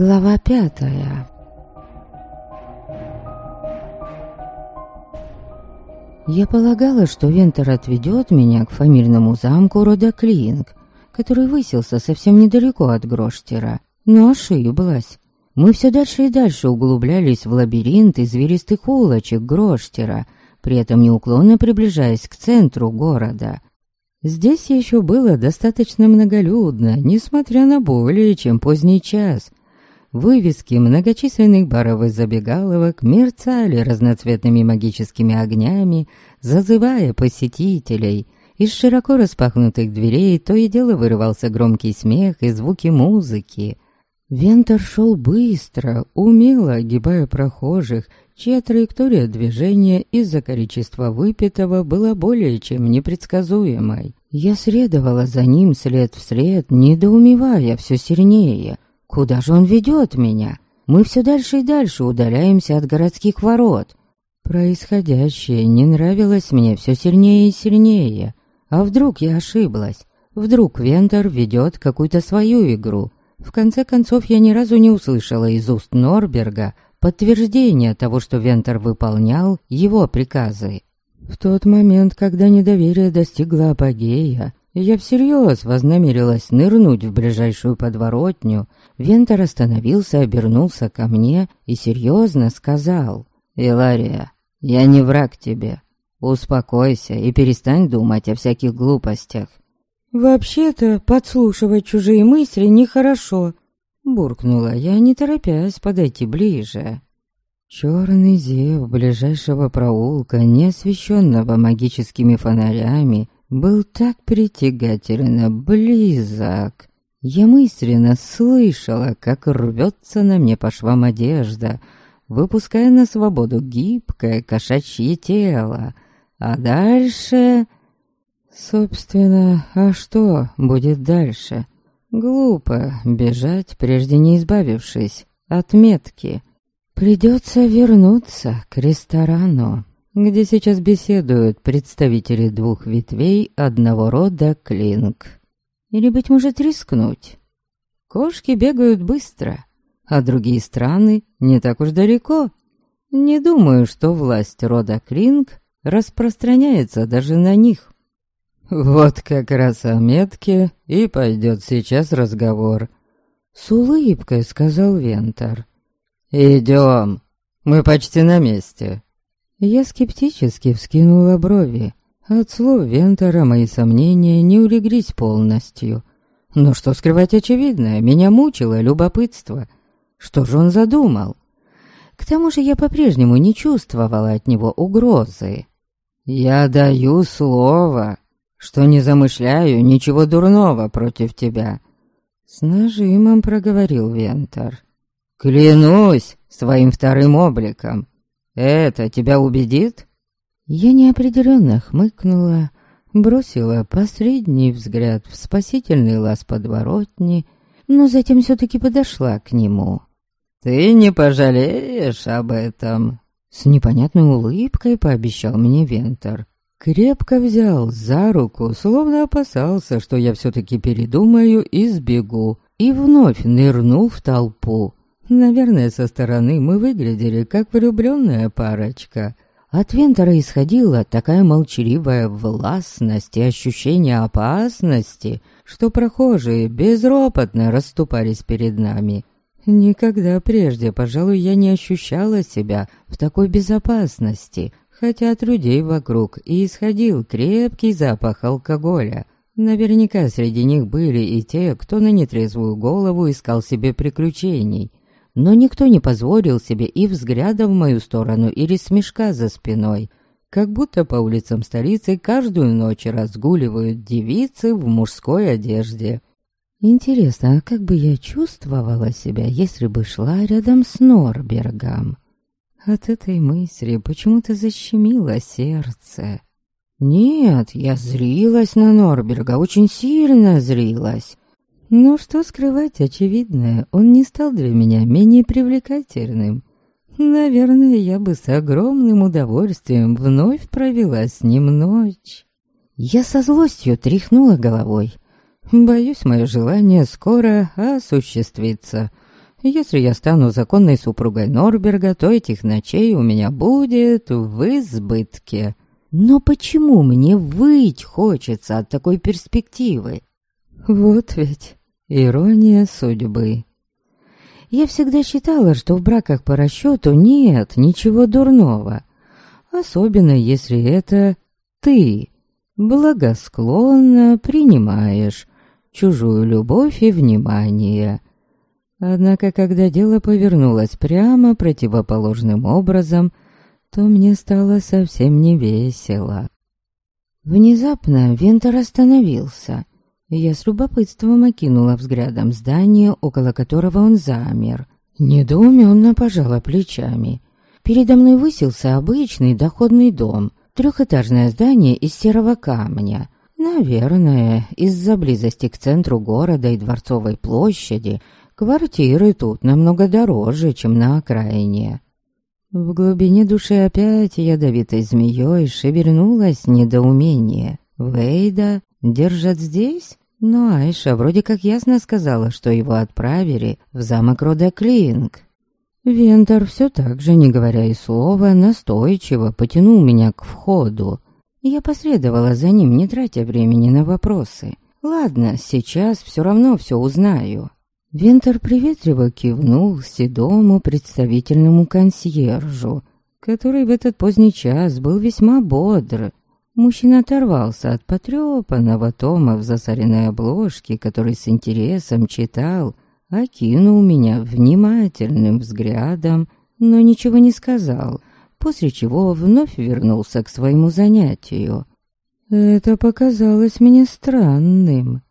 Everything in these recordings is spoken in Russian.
Глава пятая Я полагала, что Вентер отведет меня к фамильному замку рода Клинг, который высился совсем недалеко от Гроштера, но ошиблась. Мы все дальше и дальше углублялись в лабиринт извилистых улочек Гроштера, при этом неуклонно приближаясь к центру города. Здесь еще было достаточно многолюдно, несмотря на более чем поздний час, Вывески многочисленных баров и забегаловок мерцали разноцветными магическими огнями, зазывая посетителей. Из широко распахнутых дверей то и дело вырывался громкий смех и звуки музыки. Вентер шел быстро, умело огибая прохожих, чья траектория движения из-за количества выпитого была более чем непредсказуемой. Я следовала за ним след в след, недоумевая все сильнее — Куда же он ведет меня? Мы все дальше и дальше удаляемся от городских ворот. Происходящее не нравилось мне все сильнее и сильнее. А вдруг я ошиблась? Вдруг Вентер ведет какую-то свою игру? В конце концов, я ни разу не услышала из уст Норберга подтверждения того, что Вентер выполнял его приказы. В тот момент, когда недоверие достигло апогея, я всерьез вознамерилась нырнуть в ближайшую подворотню, Вентер остановился, обернулся ко мне и серьезно сказал. «Илария, я не враг тебе. Успокойся и перестань думать о всяких глупостях». «Вообще-то подслушивать чужие мысли нехорошо», — буркнула я, не торопясь подойти ближе. Черный зев ближайшего проулка, не освещенного магическими фонарями, был так притягательно близок. Я мысленно слышала, как рвется на мне по швам одежда, выпуская на свободу гибкое кошачье тело. А дальше... Собственно, а что будет дальше? Глупо бежать, прежде не избавившись от метки. Придется вернуться к ресторану, где сейчас беседуют представители двух ветвей одного рода Клинк. Или, быть может, рискнуть? Кошки бегают быстро, а другие страны не так уж далеко. Не думаю, что власть рода Клинг распространяется даже на них. Вот как раз о метке и пойдет сейчас разговор. С улыбкой сказал Вентор. «Идем, мы почти на месте». Я скептически вскинула брови. От слов Вентора мои сомнения не улеглись полностью. Но что скрывать очевидное, меня мучило любопытство. Что же он задумал? К тому же я по-прежнему не чувствовала от него угрозы. «Я даю слово, что не замышляю ничего дурного против тебя», — с нажимом проговорил Вентор. «Клянусь своим вторым обликом. Это тебя убедит?» Я неопределенно хмыкнула, бросила посредний взгляд в спасительный лаз подворотни, но затем все-таки подошла к нему. «Ты не пожалеешь об этом?» С непонятной улыбкой пообещал мне Вентор. Крепко взял за руку, словно опасался, что я все-таки передумаю и сбегу, и вновь нырнул в толпу. Наверное, со стороны мы выглядели как влюбленная парочка — от Вентера исходила такая молчаливая властность и ощущение опасности, что прохожие безропотно расступались перед нами. Никогда прежде, пожалуй, я не ощущала себя в такой безопасности, хотя от людей вокруг и исходил крепкий запах алкоголя. Наверняка среди них были и те, кто на нетрезвую голову искал себе приключений но никто не позволил себе и взгляда в мою сторону или смешка за спиной, как будто по улицам столицы каждую ночь разгуливают девицы в мужской одежде. Интересно, а как бы я чувствовала себя, если бы шла рядом с Норбергом? От этой мысли почему-то защемило сердце. Нет, я зрилась на Норберга, очень сильно зрилась. Но что скрывать очевидное, он не стал для меня менее привлекательным. Наверное, я бы с огромным удовольствием вновь провела с ним ночь. Я со злостью тряхнула головой. Боюсь, мое желание скоро осуществится. Если я стану законной супругой Норберга, то этих ночей у меня будет в избытке. Но почему мне выть хочется от такой перспективы? Вот ведь ирония судьбы. Я всегда считала, что в браках по расчету нет ничего дурного. Особенно если это ты благосклонно принимаешь чужую любовь и внимание. Однако, когда дело повернулось прямо противоположным образом, то мне стало совсем не весело. Внезапно Вентер остановился, я с любопытством окинула взглядом здание, около которого он замер. Недоуменно пожала плечами. Передо мной высился обычный доходный дом, трехэтажное здание из серого камня. Наверное, из-за близости к центру города и Дворцовой площади квартиры тут намного дороже, чем на окраине. В глубине души опять ядовитой змеей шевернулось недоумение. Вейда держат здесь? Но Айша вроде как ясно сказала, что его отправили в замок рода Клинг. Вентор все так же, не говоря и слова, настойчиво потянул меня к входу. Я последовала за ним, не тратя времени на вопросы. Ладно, сейчас все равно все узнаю. Вентор приветливо кивнул седому представительному консьержу, который в этот поздний час был весьма бодр Мужчина оторвался от потрепанного тома в засоренной обложке, который с интересом читал, окинул меня внимательным взглядом, но ничего не сказал, после чего вновь вернулся к своему занятию. Это показалось мне странным.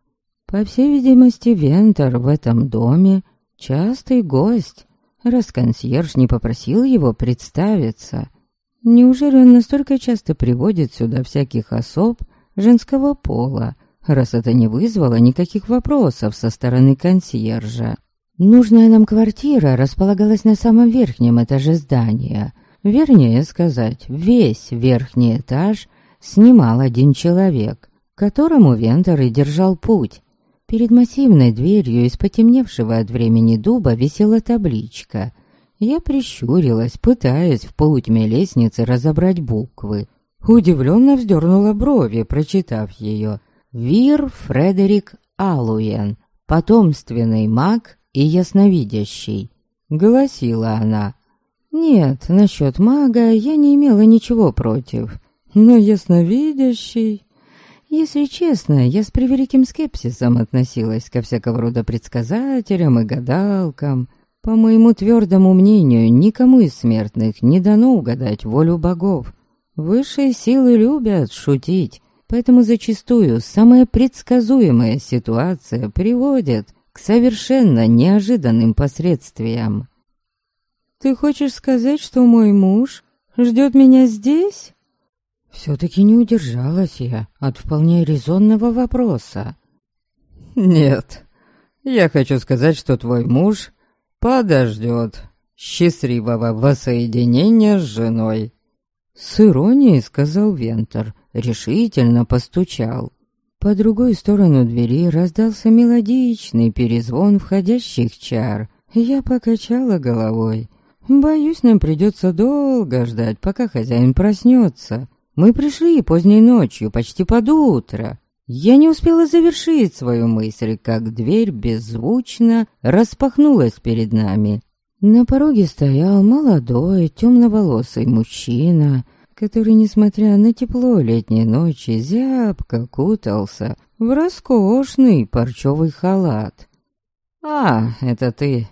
По всей видимости, Вентер в этом доме частый гость, раз консьерж не попросил его представиться — Неужели он настолько часто приводит сюда всяких особ женского пола, раз это не вызвало никаких вопросов со стороны консьержа? Нужная нам квартира располагалась на самом верхнем этаже здания. Вернее сказать, весь верхний этаж снимал один человек, которому Вентер и держал путь. Перед массивной дверью из потемневшего от времени дуба висела табличка я прищурилась, пытаясь в полутьме лестницы разобрать буквы. Удивленно вздернула брови, прочитав ее. «Вир Фредерик Алуен, потомственный маг и ясновидящий», — гласила она. «Нет, насчет мага я не имела ничего против, но ясновидящий...» Если честно, я с превеликим скепсисом относилась ко всякого рода предсказателям и гадалкам, по моему твердому мнению, никому из смертных не дано угадать волю богов. Высшие силы любят шутить, поэтому зачастую самая предсказуемая ситуация приводит к совершенно неожиданным последствиям. «Ты хочешь сказать, что мой муж ждет меня здесь?» Все-таки не удержалась я от вполне резонного вопроса. «Нет, я хочу сказать, что твой муж подождет счастливого воссоединения с женой. С иронией сказал Вентер, решительно постучал. По другой сторону двери раздался мелодичный перезвон входящих чар. Я покачала головой. Боюсь, нам придется долго ждать, пока хозяин проснется. Мы пришли поздней ночью, почти под утро. Я не успела завершить свою мысль, как дверь беззвучно распахнулась перед нами. На пороге стоял молодой, темноволосый мужчина, который, несмотря на тепло летней ночи, зябко кутался в роскошный парчевый халат. «А, это ты!»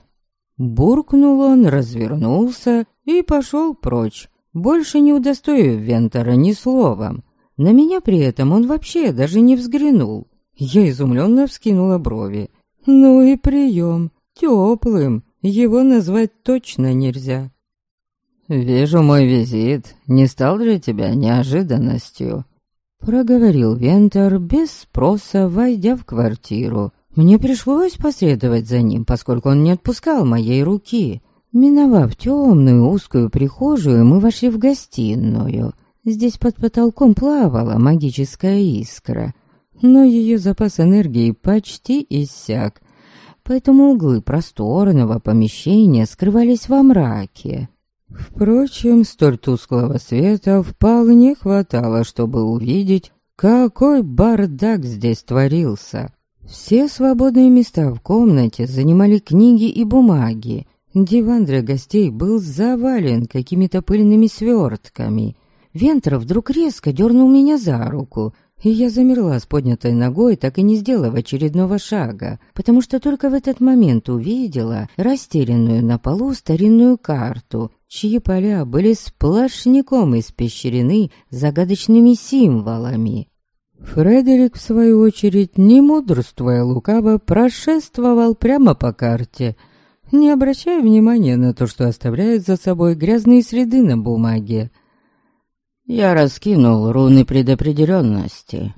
Буркнул он, развернулся и пошел прочь, больше не удостоив Вентера ни словом. На меня при этом он вообще даже не взглянул. Я изумленно вскинула брови. Ну и прием. Теплым. Его назвать точно нельзя. «Вижу, мой визит не стал для тебя неожиданностью», — проговорил Вентер без спроса, войдя в квартиру. Мне пришлось последовать за ним, поскольку он не отпускал моей руки. Миновав темную узкую прихожую, мы вошли в гостиную — Здесь под потолком плавала магическая искра, но ее запас энергии почти иссяк. поэтому углы просторного помещения скрывались во мраке. Впрочем, столь тусклого света вполне хватало, чтобы увидеть, какой бардак здесь творился. Все свободные места в комнате занимали книги и бумаги. Диван для гостей был завален какими-то пыльными свертками. Вентер вдруг резко дернул меня за руку — и я замерла с поднятой ногой, так и не сделав очередного шага, потому что только в этот момент увидела растерянную на полу старинную карту, чьи поля были сплошняком испещрены загадочными символами. Фредерик, в свою очередь, не мудрствуя лукаво, прошествовал прямо по карте, не обращая внимания на то, что оставляет за собой грязные следы на бумаге. Я раскинул руны предопределенности.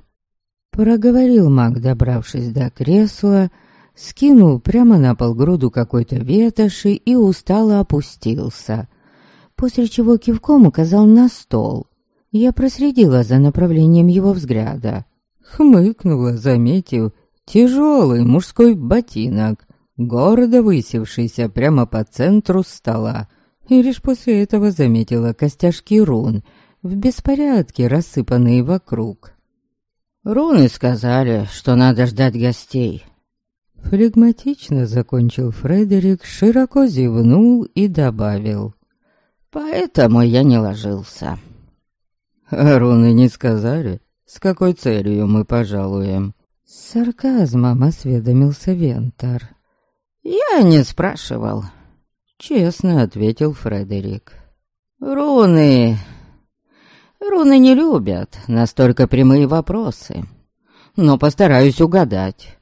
Проговорил маг, добравшись до кресла, скинул прямо на пол груду какой-то ветоши и устало опустился, после чего кивком указал на стол. Я проследила за направлением его взгляда. Хмыкнула, заметив тяжелый мужской ботинок, гордо высевшийся прямо по центру стола, и лишь после этого заметила костяшки рун — в беспорядке, рассыпанные вокруг. «Руны сказали, что надо ждать гостей». Флегматично закончил Фредерик, широко зевнул и добавил. «Поэтому я не ложился». «А руны не сказали, с какой целью мы пожалуем?» С сарказмом осведомился Вентар. «Я не спрашивал», — честно ответил Фредерик. «Руны Руны не любят настолько прямые вопросы, но постараюсь угадать.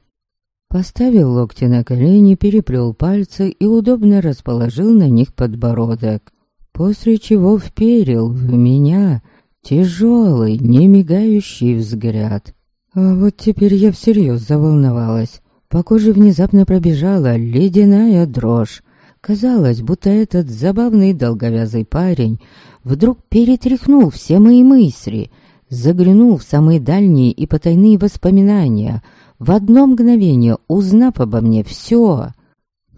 Поставил локти на колени, переплел пальцы и удобно расположил на них подбородок, после чего вперил в меня тяжелый, немигающий взгляд. А вот теперь я всерьез заволновалась. По коже внезапно пробежала ледяная дрожь. Казалось, будто этот забавный долговязый парень вдруг перетряхнул все мои мысли, заглянул в самые дальние и потайные воспоминания, в одно мгновение узнав обо мне все.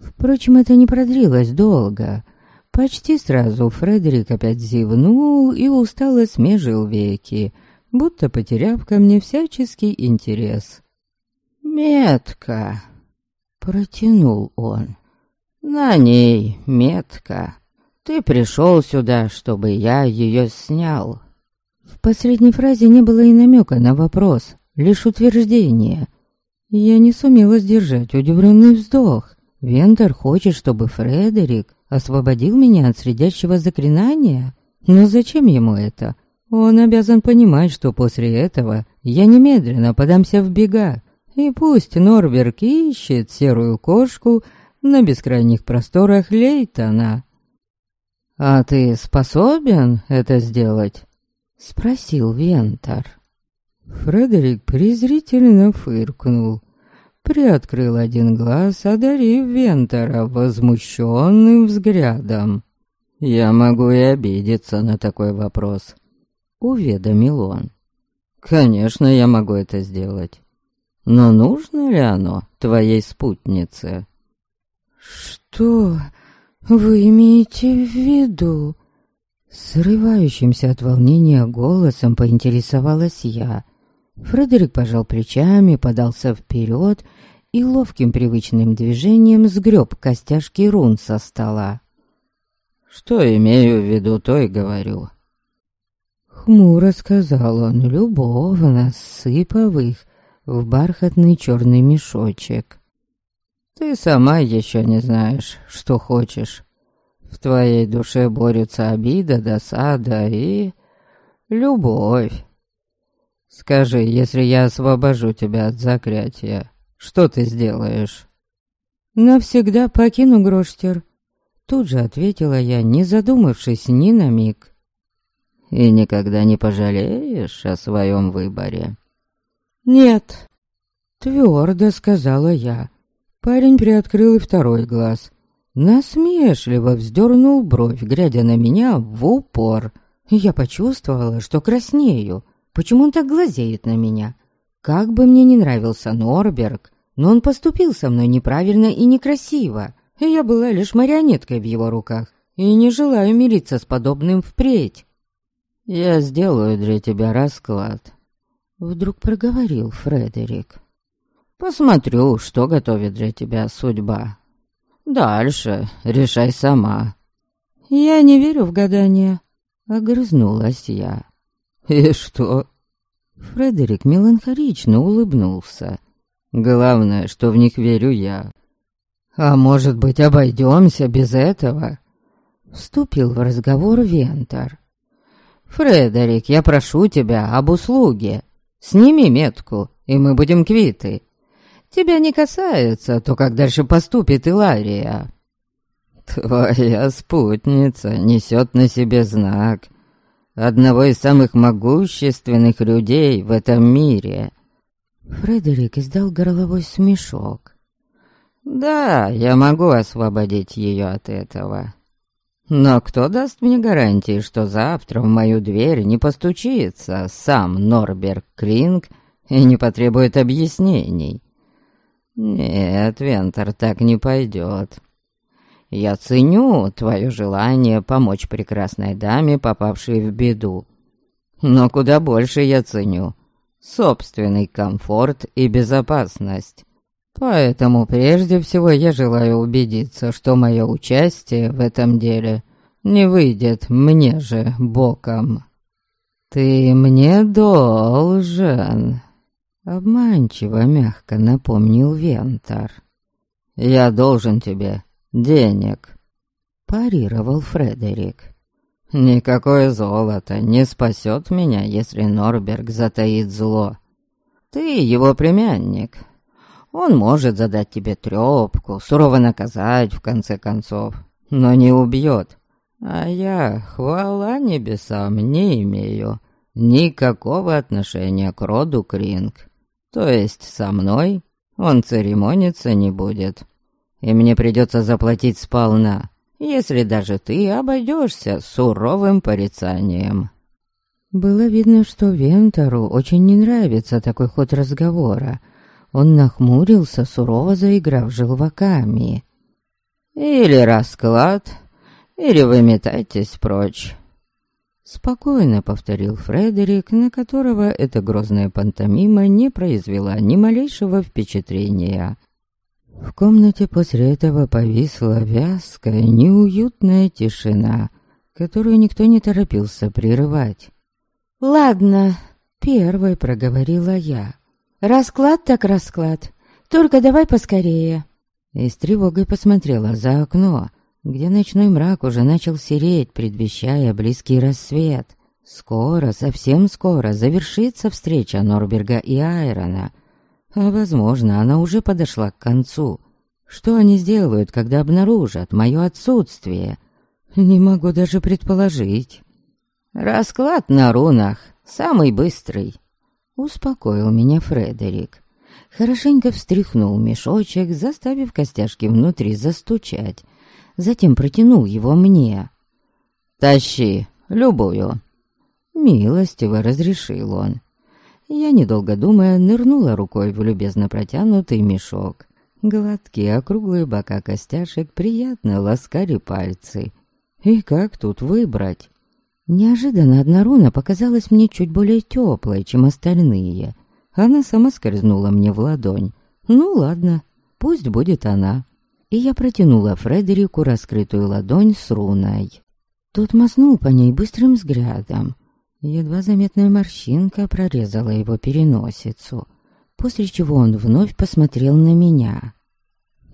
Впрочем, это не продлилось долго. Почти сразу Фредерик опять зевнул и устало смежил веки, будто потеряв ко мне всяческий интерес. «Метка!» — протянул он. «На ней метка. Ты пришел сюда, чтобы я ее снял». В последней фразе не было и намека на вопрос, лишь утверждение. Я не сумела сдержать удивленный вздох. Вентер хочет, чтобы Фредерик освободил меня от средящего заклинания? Но зачем ему это? Он обязан понимать, что после этого я немедленно подамся в бега. И пусть Норберг ищет серую кошку на бескрайних просторах Лейтона. «А ты способен это сделать?» — спросил Вентар. Фредерик презрительно фыркнул, приоткрыл один глаз, одарив Вентара возмущенным взглядом. «Я могу и обидеться на такой вопрос», — уведомил он. «Конечно, я могу это сделать. Но нужно ли оно твоей спутнице?» «Что?» «Вы имеете в виду?» Срывающимся от волнения голосом поинтересовалась я. Фредерик пожал плечами, подался вперед и ловким привычным движением сгреб костяшки рун со стола. «Что имею в виду, то и говорю». Хмуро сказал он, любовно, сыпав их в бархатный черный мешочек. Ты сама еще не знаешь, что хочешь. В твоей душе борются обида, досада и... любовь. Скажи, если я освобожу тебя от заклятия, что ты сделаешь?» «Навсегда покину Гроштер», — тут же ответила я, не задумавшись ни на миг. «И никогда не пожалеешь о своем выборе?» «Нет», — твердо сказала я. Парень приоткрыл и второй глаз. Насмешливо вздернул бровь, глядя на меня в упор. Я почувствовала, что краснею. Почему он так глазеет на меня? Как бы мне не нравился Норберг, но он поступил со мной неправильно и некрасиво, и я была лишь марионеткой в его руках, и не желаю мириться с подобным впредь. «Я сделаю для тебя расклад», — вдруг проговорил Фредерик. «Посмотрю, что готовит для тебя судьба. Дальше решай сама». «Я не верю в гадания», — огрызнулась я. «И что?» Фредерик меланхолично улыбнулся. «Главное, что в них верю я». «А может быть, обойдемся без этого?» Вступил в разговор Вентор. «Фредерик, я прошу тебя об услуге. Сними метку, и мы будем квиты. Тебя не касается то, как дальше поступит Илария». «Твоя спутница несет на себе знак одного из самых могущественных людей в этом мире». Фредерик издал горловой смешок. «Да, я могу освободить ее от этого. Но кто даст мне гарантии, что завтра в мою дверь не постучится сам Норберг Кринг и не потребует объяснений? Нет, Вентер, так не пойдет. Я ценю твое желание помочь прекрасной даме, попавшей в беду. Но куда больше я ценю собственный комфорт и безопасность. Поэтому прежде всего я желаю убедиться, что мое участие в этом деле не выйдет мне же боком. «Ты мне должен», — обманчиво мягко напомнил Вентар. «Я должен тебе денег», — парировал Фредерик. «Никакое золото не спасет меня, если Норберг затаит зло. Ты его племянник. Он может задать тебе трёпку, сурово наказать, в конце концов, но не убьет. А я, хвала небесам, не имею никакого отношения к роду Кринг. То есть со мной он церемониться не будет» и мне придется заплатить сполна, если даже ты обойдешься суровым порицанием». Было видно, что Вентору очень не нравится такой ход разговора. Он нахмурился, сурово заиграв желваками. «Или расклад, или вы метайтесь прочь». Спокойно повторил Фредерик, на которого эта грозная пантомима не произвела ни малейшего впечатления. В комнате после этого повисла вязкая, неуютная тишина, которую никто не торопился прерывать. «Ладно», — первой проговорила я. «Расклад так расклад, только давай поскорее». И с тревогой посмотрела за окно, где ночной мрак уже начал сереть, предвещая близкий рассвет. Скоро, совсем скоро завершится встреча Норберга и Айрона — а возможно, она уже подошла к концу. Что они сделают, когда обнаружат мое отсутствие? Не могу даже предположить. Расклад на рунах самый быстрый. Успокоил меня Фредерик. Хорошенько встряхнул мешочек, заставив костяшки внутри застучать. Затем протянул его мне. «Тащи, любую». Милостиво разрешил он. Я, недолго думая, нырнула рукой в любезно протянутый мешок. Гладкие округлые бока костяшек приятно ласкали пальцы. И как тут выбрать? Неожиданно одна руна показалась мне чуть более теплой, чем остальные. Она сама скользнула мне в ладонь. Ну ладно, пусть будет она. И я протянула Фредерику раскрытую ладонь с руной. Тот мазнул по ней быстрым взглядом, Едва заметная морщинка прорезала его переносицу, после чего он вновь посмотрел на меня.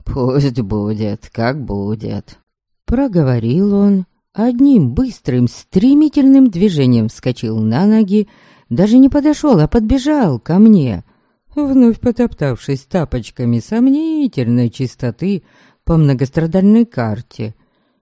«Пусть будет, как будет», — проговорил он, одним быстрым, стремительным движением вскочил на ноги, даже не подошел, а подбежал ко мне, вновь потоптавшись тапочками сомнительной чистоты по многострадальной карте.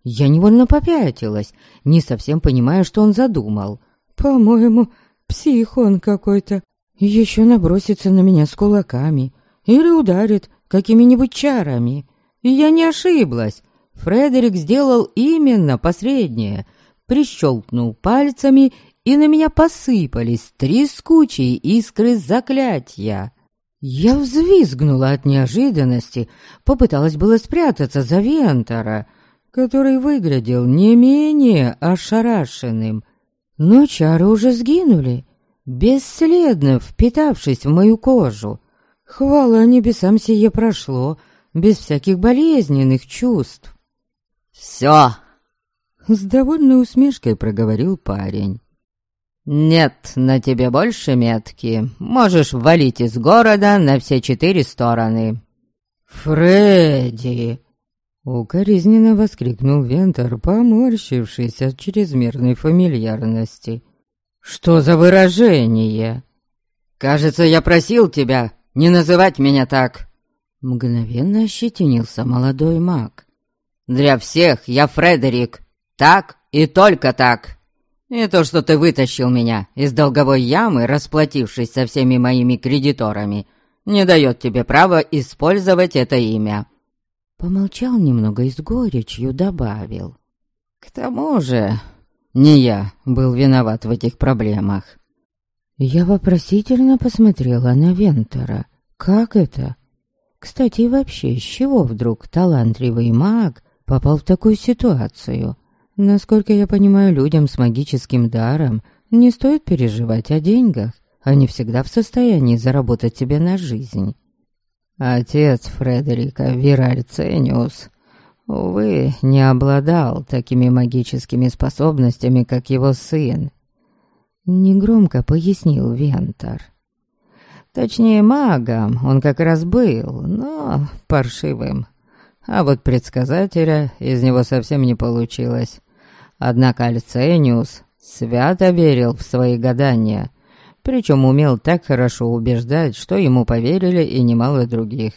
Я невольно попятилась, не совсем понимая, что он задумал. По-моему, псих он какой-то. Еще набросится на меня с кулаками. Или ударит какими-нибудь чарами. И я не ошиблась. Фредерик сделал именно последнее. Прищелкнул пальцами, и на меня посыпались трескучие искры заклятия. Я взвизгнула от неожиданности, попыталась было спрятаться за Вентора, который выглядел не менее ошарашенным. Но чары уже сгинули, бесследно впитавшись в мою кожу. Хвала небесам сие прошло, без всяких болезненных чувств. «Все!» — с довольной усмешкой проговорил парень. «Нет на тебе больше метки. Можешь валить из города на все четыре стороны». «Фредди!» Укоризненно воскликнул Вентер, поморщившись от чрезмерной фамильярности. «Что за выражение?» «Кажется, я просил тебя не называть меня так!» Мгновенно ощетинился молодой маг. «Для всех я Фредерик. Так и только так!» И то, что ты вытащил меня из долговой ямы, расплатившись со всеми моими кредиторами, не дает тебе права использовать это имя». Помолчал немного и с горечью добавил. «К тому же, не я был виноват в этих проблемах». Я вопросительно посмотрела на Вентера. «Как это?» Кстати, и вообще, с чего вдруг талантливый маг попал в такую ситуацию? Насколько я понимаю, людям с магическим даром не стоит переживать о деньгах. Они всегда в состоянии заработать себе на жизнь. Отец Фредерика, Вираль Цениус, увы, не обладал такими магическими способностями, как его сын. Негромко пояснил Вентор. Точнее, магом он как раз был, но паршивым. А вот предсказателя из него совсем не получилось. Однако Альцениус свято верил в свои гадания, причем умел так хорошо убеждать, что ему поверили и немало других.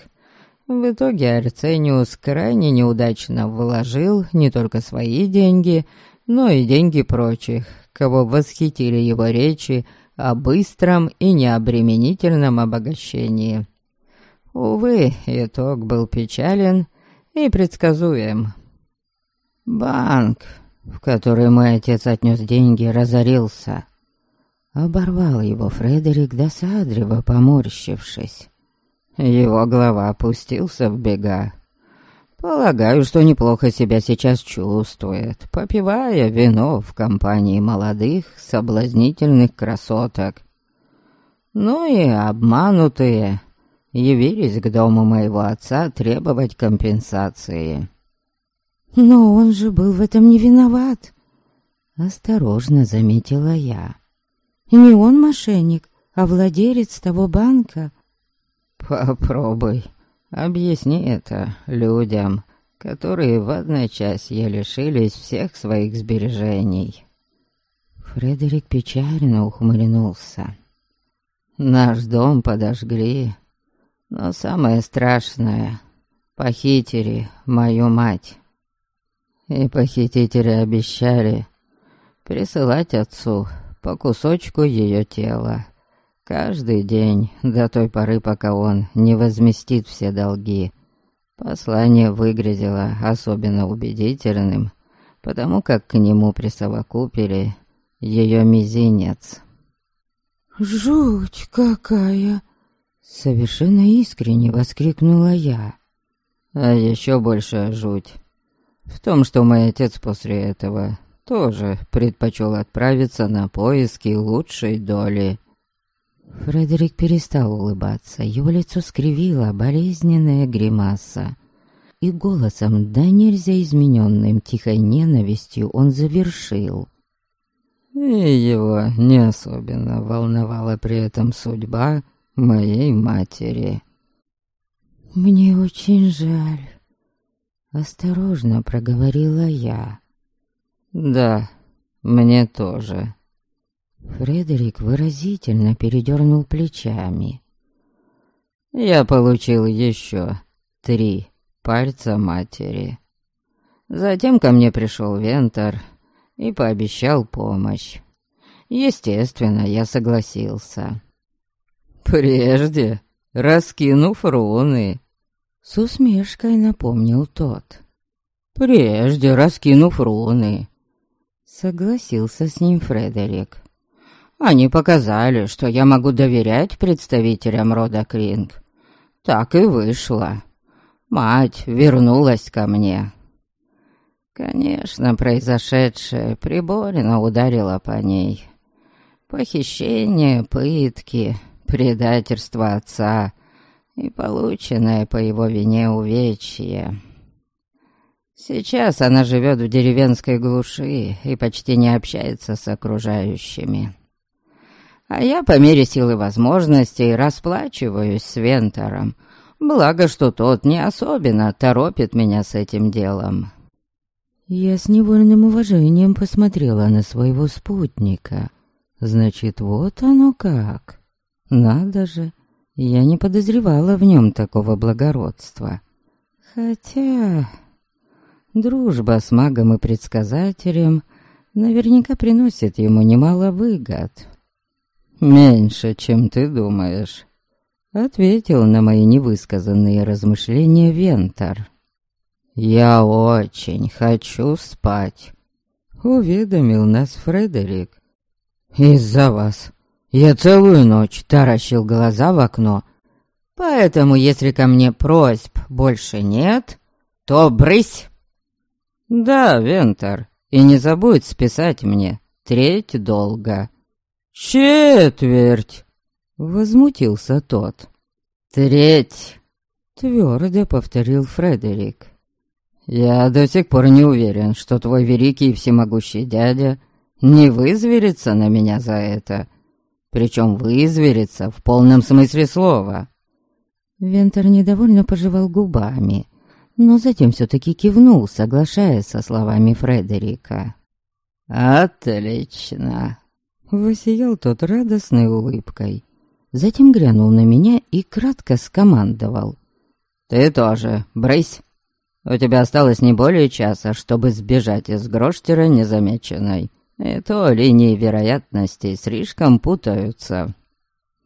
В итоге Арцениус крайне неудачно вложил не только свои деньги, но и деньги прочих, кого восхитили его речи о быстром и необременительном обогащении. Увы, итог был печален и предсказуем. Банк в который мой отец отнес деньги, разорился. Оборвал его Фредерик досадливо, поморщившись. Его глава опустился в бега. Полагаю, что неплохо себя сейчас чувствует, попивая вино в компании молодых, соблазнительных красоток. Ну и обманутые явились к дому моего отца требовать компенсации. Но он же был в этом не виноват. Осторожно заметила я. Не он мошенник, а владелец того банка. Попробуй, объясни это людям, которые в одночасье лишились всех своих сбережений. Фредерик печально ухмыльнулся. Наш дом подожгли, но самое страшное — похитили мою мать. И похитители обещали присылать отцу по кусочку ее тела каждый день до той поры, пока он не возместит все долги. Послание выглядело особенно убедительным, потому как к нему присовокупили ее мизинец. «Жуть какая!» Совершенно искренне воскликнула я. А еще больше жуть в том, что мой отец после этого тоже предпочел отправиться на поиски лучшей доли. Фредерик перестал улыбаться, его лицо скривило болезненная гримаса. И голосом, да нельзя измененным тихой ненавистью, он завершил. И его не особенно волновала при этом судьба моей матери. «Мне очень жаль», Осторожно проговорила я. «Да, мне тоже». Фредерик выразительно передернул плечами. «Я получил еще три пальца матери. Затем ко мне пришел Вентер и пообещал помощь. Естественно, я согласился. Прежде, раскинув руны, с усмешкой напомнил тот. «Прежде раскинув руны». Согласился с ним Фредерик. Они показали, что я могу доверять представителям рода Кринг. Так и вышло. Мать вернулась ко мне. Конечно, произошедшее приборно ударило по ней. Похищение, пытки, предательство отца и полученное по его вине увечье. Сейчас она живет в деревенской глуши и почти не общается с окружающими. А я по мере силы возможностей расплачиваюсь с Вентором, благо что тот не особенно торопит меня с этим делом. Я с невольным уважением посмотрела на своего спутника. Значит, вот оно как. Надо же, я не подозревала в нем такого благородства. Хотя... Дружба с магом и предсказателем наверняка приносит ему немало выгод. «Меньше, чем ты думаешь», — ответил на мои невысказанные размышления Вентор. «Я очень хочу спать», — уведомил нас Фредерик. «Из-за вас. Я целую ночь таращил глаза в окно, поэтому если ко мне просьб больше нет, то брысь!» «Да, Вентор, и не забудь списать мне треть долга». «Четверть!» — возмутился тот. «Треть!» — твердо повторил Фредерик. «Я до сих пор не уверен, что твой великий и всемогущий дядя не вызверится на меня за это. Причем вызверится в полном смысле слова». Вентер недовольно пожевал губами, но затем все-таки кивнул, соглашаясь со словами Фредерика. «Отлично!» Высиял тот радостной улыбкой. Затем глянул на меня и кратко скомандовал. «Ты тоже, брысь! У тебя осталось не более часа, чтобы сбежать из Гроштера незамеченной. И то линии вероятностей слишком путаются».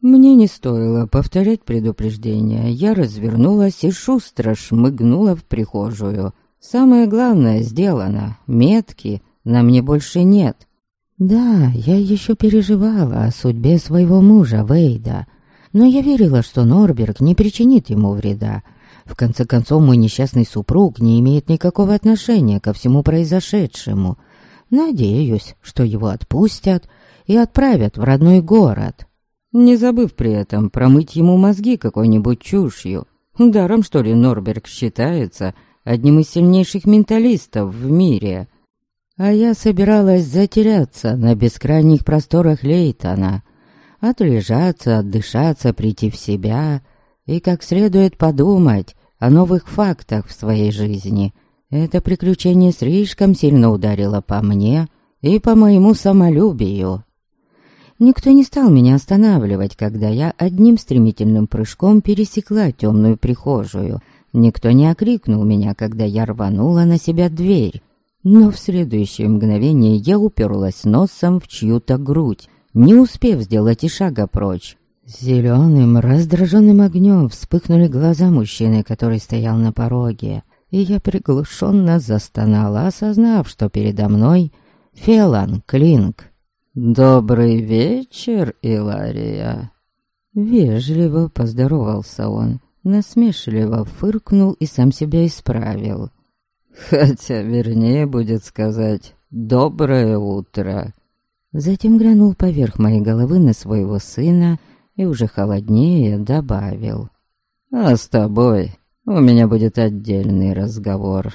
Мне не стоило повторять предупреждение. Я развернулась и шустро шмыгнула в прихожую. Самое главное сделано. Метки на мне больше нет. Да, я еще переживала о судьбе своего мужа Вейда, но я верила, что Норберг не причинит ему вреда. В конце концов, мой несчастный супруг не имеет никакого отношения ко всему произошедшему. Надеюсь, что его отпустят и отправят в родной город, не забыв при этом промыть ему мозги какой-нибудь чушью. Даром, что ли, Норберг считается одним из сильнейших менталистов в мире. А я собиралась затеряться на бескрайних просторах Лейтона, отлежаться, отдышаться, прийти в себя и как следует подумать о новых фактах в своей жизни. Это приключение слишком сильно ударило по мне и по моему самолюбию. Никто не стал меня останавливать, когда я одним стремительным прыжком пересекла темную прихожую. Никто не окрикнул меня, когда я рванула на себя дверь. Но в следующее мгновение я уперлась носом в чью-то грудь, не успев сделать и шага прочь. Зеленым, раздраженным огнем вспыхнули глаза мужчины, который стоял на пороге, и я приглушенно застонала, осознав, что передо мной Фелан Клинк. «Добрый вечер, Илария!» Вежливо поздоровался он, насмешливо фыркнул и сам себя исправил. Хотя вернее будет сказать «доброе утро». Затем глянул поверх моей головы на своего сына и уже холоднее добавил. «А с тобой у меня будет отдельный разговор».